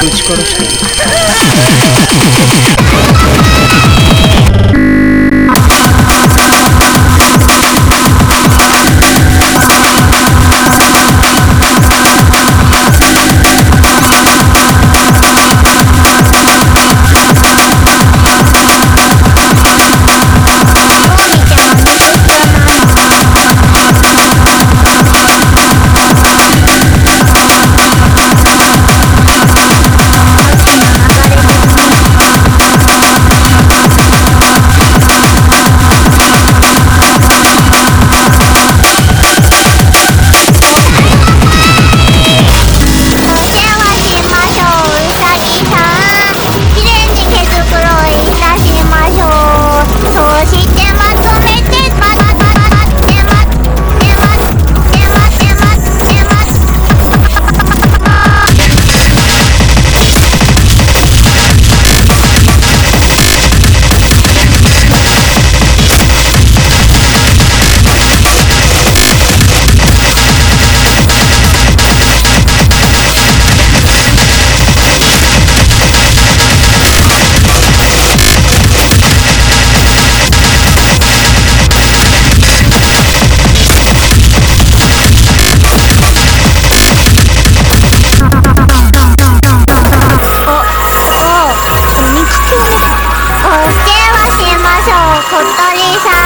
ぶち殺して。鳥さん